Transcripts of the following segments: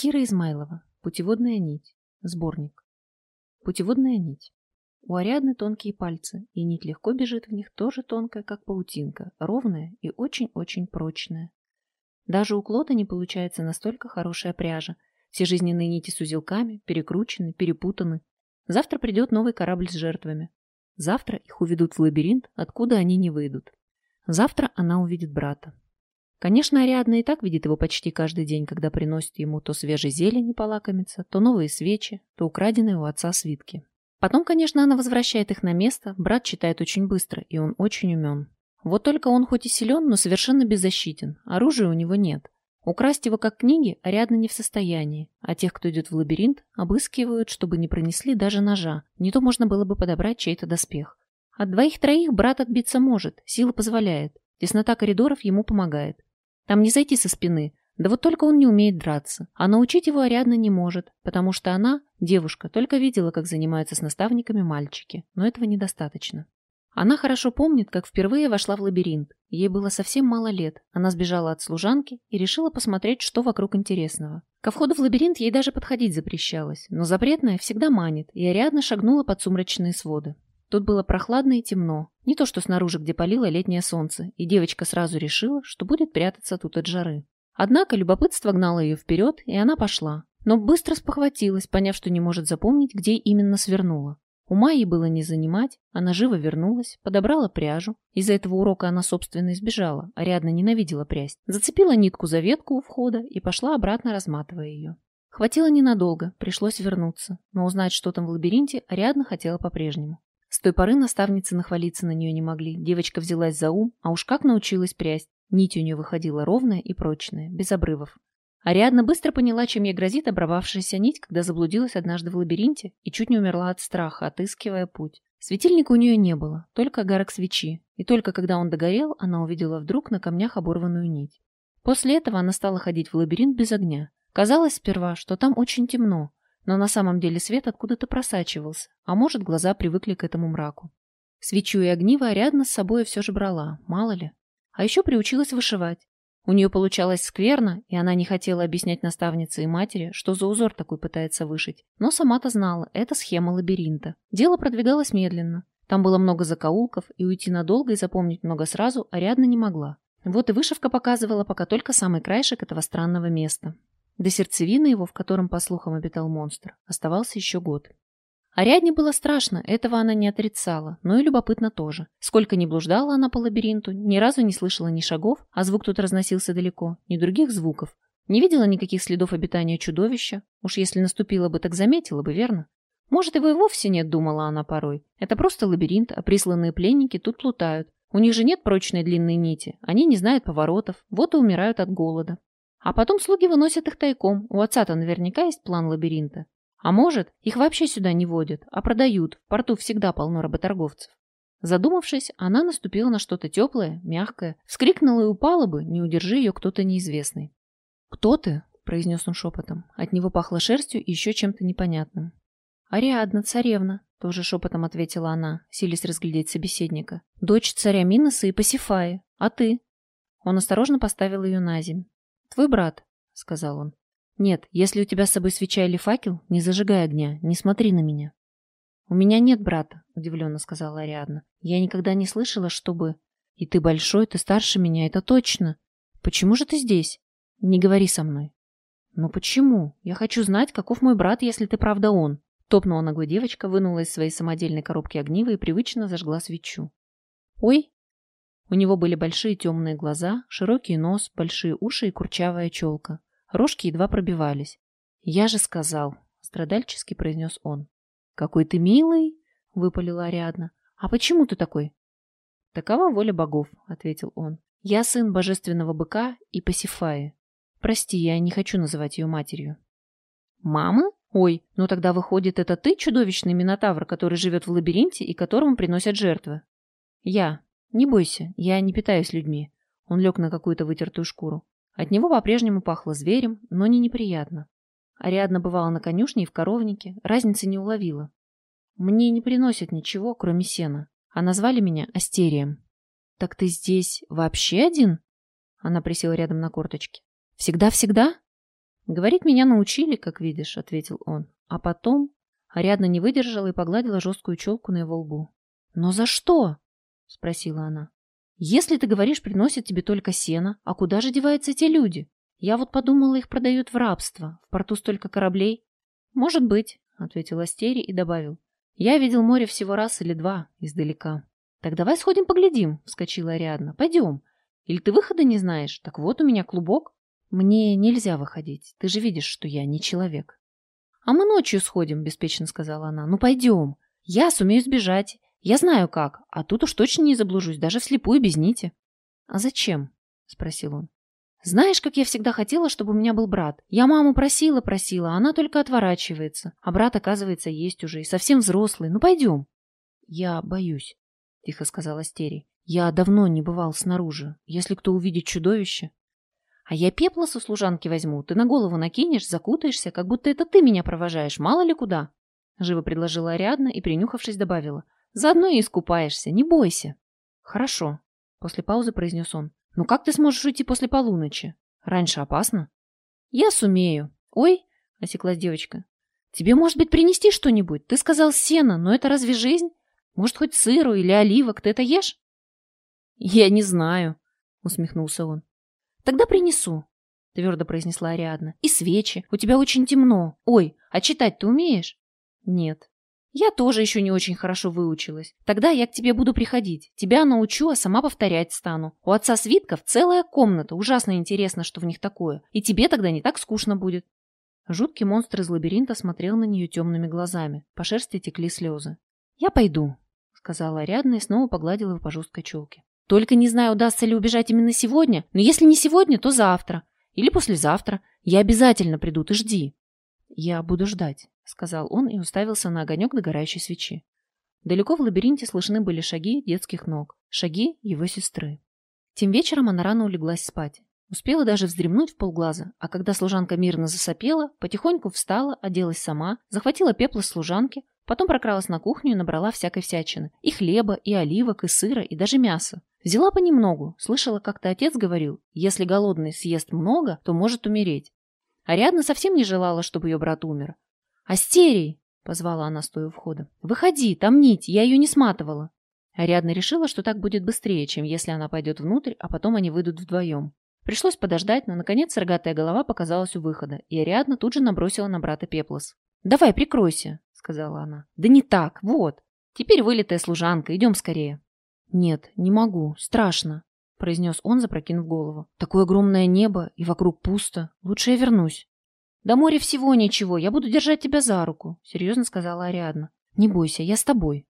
Кира Измайлова. Путеводная нить. Сборник. Путеводная нить. У Ариадны тонкие пальцы, и нить легко бежит в них, тоже тонкая, как паутинка, ровная и очень-очень прочная. Даже у Клода не получается настолько хорошая пряжа. Все жизненные нити с узелками, перекручены, перепутаны. Завтра придет новый корабль с жертвами. Завтра их уведут в лабиринт, откуда они не выйдут. Завтра она увидит брата. Конечно, Ариадна и так видит его почти каждый день, когда приносит ему то свежей зелени полакомиться, то новые свечи, то украденные у отца свитки. Потом, конечно, она возвращает их на место, брат читает очень быстро, и он очень умен. Вот только он хоть и силен, но совершенно беззащитен, оружия у него нет. Украсть его как книги Ариадна не в состоянии, а тех, кто идет в лабиринт, обыскивают, чтобы не пронесли даже ножа, не то можно было бы подобрать чей-то доспех. От двоих-троих брат отбиться может, сила позволяет, теснота коридоров ему помогает. Там не зайти со спины. Да вот только он не умеет драться. А научить его Ариадна не может, потому что она, девушка, только видела, как занимаются с наставниками мальчики. Но этого недостаточно. Она хорошо помнит, как впервые вошла в лабиринт. Ей было совсем мало лет. Она сбежала от служанки и решила посмотреть, что вокруг интересного. Ко входу в лабиринт ей даже подходить запрещалось, но запретное всегда манит, и Ариадна шагнула под сумрачные своды. Тут было прохладно и темно. Не то, что снаружи, где палило летнее солнце, и девочка сразу решила, что будет прятаться тут от жары. Однако любопытство гнало ее вперед, и она пошла. Но быстро спохватилась, поняв, что не может запомнить, где именно свернула. Ума ей было не занимать, она живо вернулась, подобрала пряжу. Из-за этого урока она, собственно, избежала, Ариадна ненавидела прясть. Зацепила нитку за ветку у входа и пошла обратно, разматывая ее. Хватило ненадолго, пришлось вернуться. Но узнать, что там в лабиринте, Ариадна хотела по-прежнему. С той поры наставницы нахвалиться на нее не могли. Девочка взялась за ум, а уж как научилась прясть. Нить у нее выходила ровная и прочная, без обрывов. Ариадна быстро поняла, чем ей грозит оборвавшаяся нить, когда заблудилась однажды в лабиринте и чуть не умерла от страха, отыскивая путь. Светильника у нее не было, только огарок свечи, и только когда он догорел, она увидела вдруг на камнях оборванную нить. После этого она стала ходить в лабиринт без огня. Казалось сперва, что там очень темно, но на самом деле свет откуда-то просачивался, а может, глаза привыкли к этому мраку. Свечу и огниво Ариадна с собой все же брала, мало ли. А еще приучилась вышивать. У нее получалось скверно, и она не хотела объяснять наставнице и матери, что за узор такой пытается вышить. Но сама-то знала, это схема лабиринта. Дело продвигалось медленно. Там было много закоулков, и уйти надолго и запомнить много сразу Ариадна не могла. Вот и вышивка показывала пока только самый краешек этого странного места. До сердцевины его, в котором, по слухам, обитал монстр, оставался еще год. Ариадне было страшно, этого она не отрицала, но и любопытно тоже. Сколько ни блуждала она по лабиринту, ни разу не слышала ни шагов, а звук тут разносился далеко, ни других звуков. Не видела никаких следов обитания чудовища. Уж если наступила бы, так заметила бы, верно? Может, его и вовсе нет, думала она порой. Это просто лабиринт, а присланные пленники тут плутают. У них же нет прочной длинной нити, они не знают поворотов, вот и умирают от голода. А потом слуги выносят их тайком. У отца-то наверняка есть план лабиринта. А может, их вообще сюда не водят, а продают. В порту всегда полно работорговцев. Задумавшись, она наступила на что-то теплое, мягкое, вскрикнула и упала бы, не удержи ее кто-то неизвестный. «Кто ты?» – произнес он шепотом. От него пахло шерстью и еще чем-то непонятным. «Ариадна, царевна», – тоже шепотом ответила она, силясь разглядеть собеседника. «Дочь царя Миноса и Пасифаи. А ты?» Он осторожно поставил ее на земь. «Твой брат», — сказал он. «Нет, если у тебя с собой свеча или факел, не зажигай огня, не смотри на меня». «У меня нет брата», — удивленно сказала Ариадна. «Я никогда не слышала, чтобы...» «И ты большой, ты старше меня, это точно. Почему же ты здесь? Не говори со мной». «Ну почему? Я хочу знать, каков мой брат, если ты правда он». Топнула ногой девочка, вынула из своей самодельной коробки огнива и привычно зажгла свечу. «Ой!» У него были большие темные глаза, широкий нос, большие уши и курчавая челка. Рожки едва пробивались. «Я же сказал», — страдальчески произнес он. «Какой ты милый!» — выпалила Ариадна. «А почему ты такой?» «Такова воля богов», — ответил он. «Я сын божественного быка и Пасифаи. Прости, я не хочу называть ее матерью». «Мамы? Ой, ну тогда выходит, это ты чудовищный минотавр, который живет в лабиринте и которому приносят жертвы?» «Я», «Не бойся, я не питаюсь людьми». Он лег на какую-то вытертую шкуру. От него по-прежнему пахло зверем, но не неприятно. Ариадна бывала на конюшне и в коровнике, разницы не уловила. Мне не приносят ничего, кроме сена, а назвали меня Астерием. «Так ты здесь вообще один?» Она присела рядом на корточки. «Всегда-всегда?» Говорить меня научили, как видишь, ответил он. А потом Ариадна не выдержала и погладила жесткую челку на его лбу. Но за что? Спросила она. Если ты говоришь, приносят тебе только сено, а куда же деваются эти люди? Я вот подумала, их продают в рабство. В порту столько кораблей. Может быть, ответил Астери и добавил. Я видел море всего раз или два издалека. Так давай сходим поглядим, вскочила Ариадна. Пойдем. Или ты выхода не знаешь? Так вот у меня клубок. Мне нельзя выходить. Ты же видишь, что я не человек. А мы ночью сходим, беспечно сказала она. Ну пойдем. Я сумею сбежать. Я знаю как. А тут уж точно не заблужусь, даже вслепую без нити. А зачем? Спросил он. Знаешь, как я всегда хотела, чтобы у меня был брат. Я маму просила, просила, а она только отворачивается. А брат, оказывается, есть уже и совсем взрослый. Ну пойдем. Я боюсь, тихо сказала Стерий. Я давно не бывал снаружи. Если кто увидит чудовище... А я пепла со служанки возьму. Ты на голову накинешь, закутаешься, как будто это ты меня провожаешь. Мало ли куда. Живо предложила Ариадна и, принюхавшись, добавила. Заодно и искупаешься. Не бойся. Хорошо. После паузы произнес он. Ну как ты сможешь уйти после полуночи? Раньше опасно. Я сумею. Ой, осеклась девочка. Тебе, может быть, принести что-нибудь? Ты сказал сено, но это разве жизнь? Может, хоть сыру или оливок? Ты это ешь? Я не знаю, усмехнулся он. Тогда принесу, твердо произнесла Ариадна. И свечи. У тебя очень темно. Ой, а читать ты умеешь? Нет. Я тоже еще не очень хорошо выучилась. Тогда я к тебе буду приходить. Тебя научу, а сама повторять стану. У отца свитков целая комната. Ужасно интересно, что в них такое. И тебе тогда не так скучно будет. Жуткий монстр из лабиринта смотрел на нее темными глазами. По шерсти текли слезы. «Я пойду», — сказала Ариадна и снова погладила его по жесткой челке. Только не знаю, удастся ли убежать именно сегодня, но если не сегодня, то завтра. Или послезавтра. Я обязательно приду, ты жди. Я буду ждать, сказал он и уставился на огонек догорающей свечи. Далеко в лабиринте слышны были шаги детских ног, шаги его сестры. Тем вечером она рано улеглась спать. Успела даже вздремнуть в полглаза, а когда служанка мирно засопела, потихоньку встала, оделась сама, захватила пепла служанки, Потом прокралась на кухню и набрала всякой всячины. И хлеба, и оливок, и сыра, и даже мяса. Взяла понемногу. Слышала, как-то отец говорил, если голодный съест много, то может умереть. Ариадна совсем не желала, чтобы ее брат умер. «Астерий!» — позвала она, стоя у входа. «Выходи, там нить, я ее не сматывала». Ариадна решила, что так будет быстрее, чем если она пойдет внутрь, а потом они выйдут вдвоем. Пришлось подождать, но, наконец, рогатая голова показалась у выхода, и Ариадна тут же набросила на брата пеплос. «Давай, прикройся!» сказала она. «Да не так, вот. Теперь вылитая служанка, идем скорее». «Нет, не могу, страшно», — произнес он, запрокинув голову. «Такое огромное небо, и вокруг пусто. Лучше я вернусь». «До моря всего ничего, я буду держать тебя за руку», — серьезно сказала Ариадна. «Не бойся, я с тобой».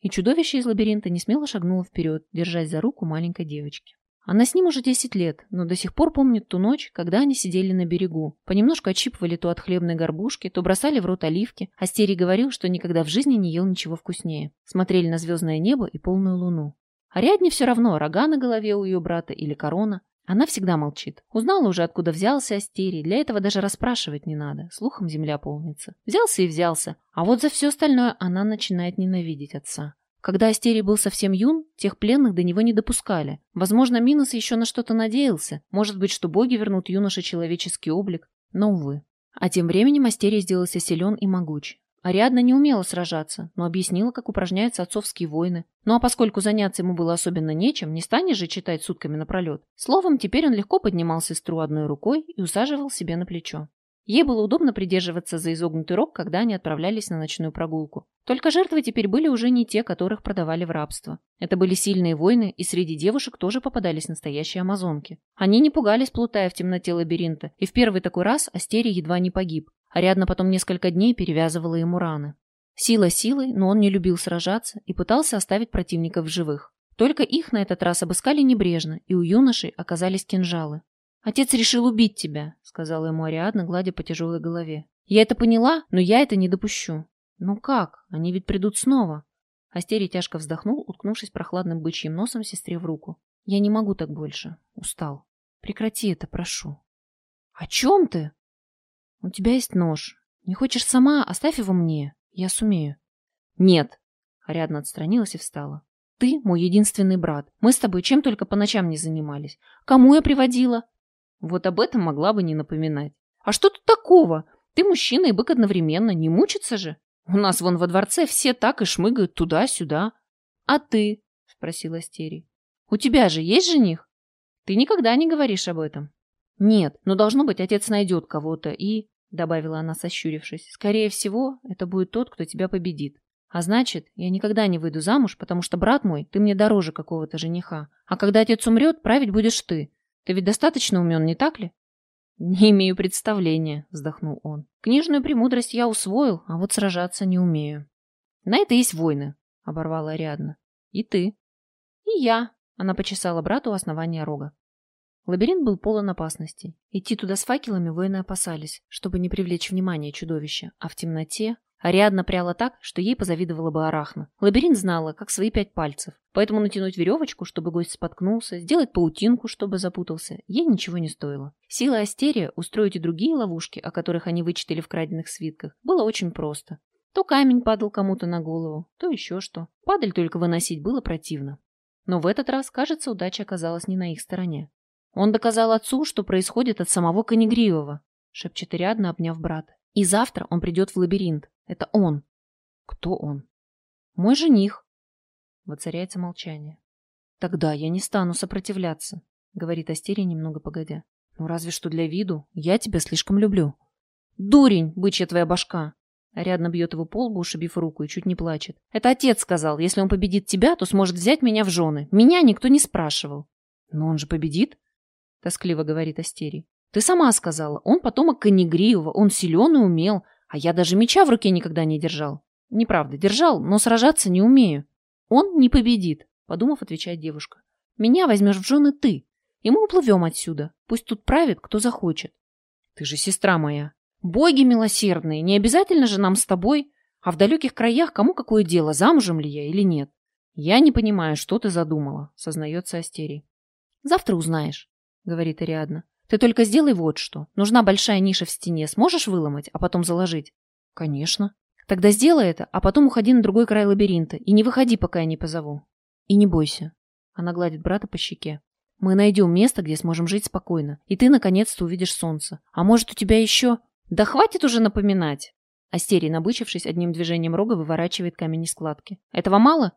И чудовище из лабиринта не смело шагнуло вперед, держась за руку маленькой девочки. Она с ним уже 10 лет, но до сих пор помнит ту ночь, когда они сидели на берегу. Понемножку отщипывали то от хлебной горбушки, то бросали в рот оливки. Астерий говорил, что никогда в жизни не ел ничего вкуснее. Смотрели на звездное небо и полную луну. Ариадне все равно, рога на голове у ее брата или корона. Она всегда молчит. Узнала уже, откуда взялся Астерий. Для этого даже расспрашивать не надо. Слухом земля полнится. Взялся и взялся. А вот за все остальное она начинает ненавидеть отца. Когда Астерий был совсем юн, тех пленных до него не допускали. Возможно, Минос еще на что-то надеялся. Может быть, что боги вернут юноше человеческий облик. Но, увы. А тем временем Астерий сделался силен и могуч. Ариадна не умела сражаться, но объяснила, как упражняются отцовские войны. Ну а поскольку заняться ему было особенно нечем, не станешь же читать сутками напролет. Словом, теперь он легко поднимал сестру одной рукой и усаживал себе на плечо. Ей было удобно придерживаться за изогнутый рог, когда они отправлялись на ночную прогулку. Только жертвы теперь были уже не те, которых продавали в рабство. Это были сильные воины, и среди девушек тоже попадались настоящие амазонки. Они не пугались, плутая в темноте лабиринта, и в первый такой раз Астерий едва не погиб. Ариадна потом несколько дней перевязывала ему раны. Сила силой, но он не любил сражаться и пытался оставить противников в живых. Только их на этот раз обыскали небрежно, и у юношей оказались кинжалы. «Отец решил убить тебя», — сказала ему Ариадна, гладя по тяжелой голове. «Я это поняла, но я это не допущу». «Ну как? Они ведь придут снова». Астерий тяжко вздохнул, уткнувшись прохладным бычьим носом сестре в руку. «Я не могу так больше. Устал. Прекрати это, прошу». «О чем ты?» «У тебя есть нож. Не хочешь сама? Оставь его мне. Я сумею». «Нет». Ариадна отстранилась и встала. «Ты мой единственный брат. Мы с тобой чем только по ночам не занимались. Кому я приводила? Вот об этом могла бы не напоминать. А что тут такого? Ты мужчина и бык одновременно, не мучиться же? У нас вон во дворце все так и шмыгают туда-сюда. А ты? Спросила Астерий. У тебя же есть жених? Ты никогда не говоришь об этом. Нет, но должно быть, отец найдет кого-то и... Добавила она, сощурившись. Скорее всего, это будет тот, кто тебя победит. А значит, я никогда не выйду замуж, потому что, брат мой, ты мне дороже какого-то жениха. А когда отец умрет, править будешь ты. Ты ведь достаточно умен, не так ли? «Не имею представления», — вздохнул он. «Книжную премудрость я усвоил, а вот сражаться не умею». «На это есть войны», — оборвала Ариадна. «И ты». «И я», — она почесала брату у основания рога. Лабиринт был полон опасностей. Идти туда с факелами воины опасались, чтобы не привлечь внимание чудовища, а в темноте Ариадна пряла так, что ей позавидовала бы Арахна. Лабиринт знала, как свои пять пальцев. Поэтому натянуть веревочку, чтобы гость споткнулся, сделать паутинку, чтобы запутался, ей ничего не стоило. Сила Астерия устроить и другие ловушки, о которых они вычитали в краденных свитках, было очень просто. То камень падал кому-то на голову, то еще что. Падаль только выносить было противно. Но в этот раз, кажется, удача оказалась не на их стороне. Он доказал отцу, что происходит от самого Конегриева, шепчет Ариадна, обняв брата. И завтра он придет в лабиринт. Это он. Кто он? Мой жених. Воцаряется молчание. Тогда я не стану сопротивляться, говорит Астерия немного погодя. Ну разве что для виду. Я тебя слишком люблю. Дурень, бычья твоя башка. Ариадна бьет его по лбу, ушибив руку, и чуть не плачет. Это отец сказал, если он победит тебя, то сможет взять меня в жены. Меня никто не спрашивал. Но он же победит, тоскливо говорит Астерий. Ты сама сказала, он потомок Канегриева, он силен и умел, а я даже меча в руке никогда не держал. Неправда, держал, но сражаться не умею. Он не победит, подумав, отвечает девушка. Меня возьмешь в жены ты, и мы уплывем отсюда. Пусть тут правит, кто захочет. Ты же сестра моя. Боги милосердные, не обязательно же нам с тобой. А в далеких краях кому какое дело, замужем ли я или нет? Я не понимаю, что ты задумала, сознается Астерий. Завтра узнаешь, говорит Ариадна. Ты только сделай вот что. Нужна большая ниша в стене. Сможешь выломать, а потом заложить? Конечно. Тогда сделай это, а потом уходи на другой край лабиринта и не выходи, пока я не позову. И не бойся. Она гладит брата по щеке. Мы найдем место, где сможем жить спокойно, и ты наконец-то увидишь солнце. А может, у тебя еще... Да хватит уже напоминать! Астерий, набычившись, одним движением рога выворачивает камень из складки. Этого мало?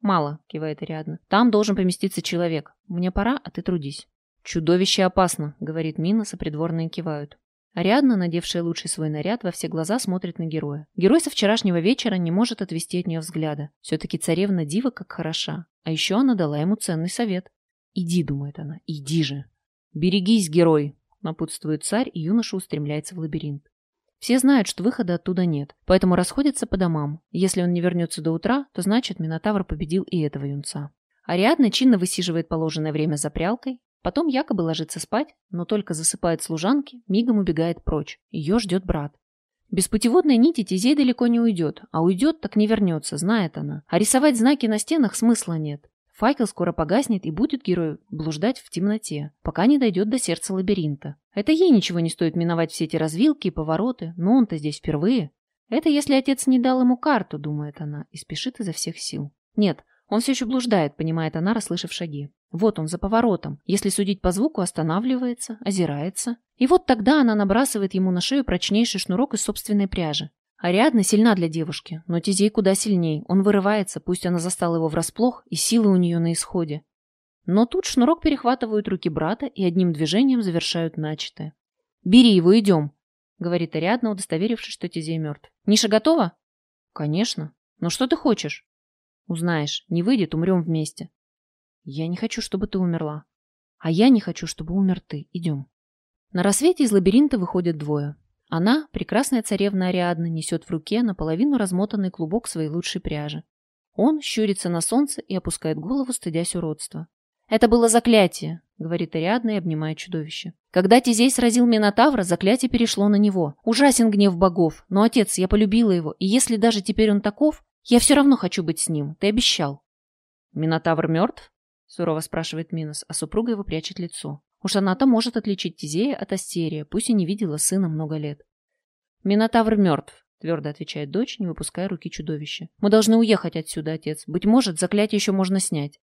Мало, кивает Ариадна. Там должен поместиться человек. Мне пора, а ты трудись. «Чудовище опасно», — говорит Минос, а придворные кивают. Ариадна, надевшая лучший свой наряд, во все глаза смотрит на героя. Герой со вчерашнего вечера не может отвести от нее взгляда. Все-таки царевна дива как хороша. А еще она дала ему ценный совет. «Иди», — думает она, — «иди же». «Берегись, герой», — напутствует царь, и юноша устремляется в лабиринт. Все знают, что выхода оттуда нет, поэтому расходятся по домам. Если он не вернется до утра, то значит, Минотавр победил и этого юнца. Ариадна чинно высиживает положенное время за прялкой, Потом якобы ложится спать, но только засыпает служанки, мигом убегает прочь. Ее ждет брат. Без путеводной нити Тизей далеко не уйдет, а уйдет, так не вернется, знает она. А рисовать знаки на стенах смысла нет. Факел скоро погаснет и будет герой блуждать в темноте, пока не дойдет до сердца лабиринта. Это ей ничего не стоит миновать все эти развилки и повороты, но он-то здесь впервые. Это если отец не дал ему карту, думает она, и спешит изо всех сил. Нет, он все еще блуждает, понимает она, расслышав шаги. Вот он, за поворотом. Если судить по звуку, останавливается, озирается. И вот тогда она набрасывает ему на шею прочнейший шнурок из собственной пряжи. Ариадна сильна для девушки, но Тизей куда сильней. Он вырывается, пусть она застала его врасплох, и силы у нее на исходе. Но тут шнурок перехватывают руки брата и одним движением завершают начатое. «Бери его, идем», — говорит Ариадна, удостоверившись, что Тизей мертв. «Ниша готова?» «Конечно. Но что ты хочешь?» Узнаешь, не выйдет, умрем вместе. Я не хочу, чтобы ты умерла. А я не хочу, чтобы умер ты. Идем. На рассвете из лабиринта выходят двое. Она, прекрасная царевна Ариадна, несет в руке наполовину размотанный клубок своей лучшей пряжи. Он щурится на солнце и опускает голову, стыдясь уродства. «Это было заклятие», — говорит Ариадна и обнимает чудовище. «Когда Тизей сразил Минотавра, заклятие перешло на него. Ужасен гнев богов, но, отец, я полюбила его, и если даже теперь он таков, я все равно хочу быть с ним. Ты обещал. Минотавр мертв? Сурово спрашивает Минос, а супруга его прячет лицо. Уж она-то может отличить Тизея от Астерия, пусть и не видела сына много лет. Минотавр мертв, твердо отвечает дочь, не выпуская руки чудовища. Мы должны уехать отсюда, отец. Быть может, заклятие еще можно снять.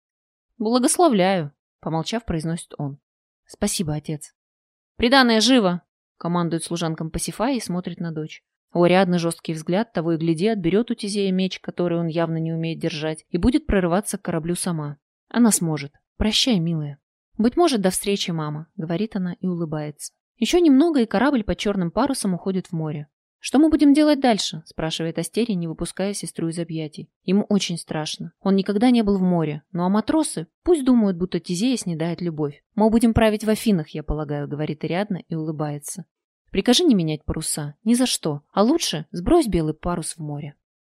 Благословляю, помолчав, произносит он. Спасибо, отец. Приданное живо! командует служанкам Пасифай и смотрит на дочь. Ариадны жесткий взгляд, того и гляди, отберет у Тизея меч, который он явно не умеет держать, и будет прорываться к кораблю сама. Она сможет. Прощай, милая. «Быть может, до встречи, мама», — говорит она и улыбается. Еще немного, и корабль под черным парусом уходит в море. «Что мы будем делать дальше?» – спрашивает Астерий, не выпуская сестру из объятий. Ему очень страшно. Он никогда не был в море. Ну а матросы пусть думают, будто Тизея снедает любовь. «Мы будем править в Афинах, я полагаю», – говорит Ариадна и улыбается. «Прикажи не менять паруса. Ни за что. А лучше сбрось белый парус в море».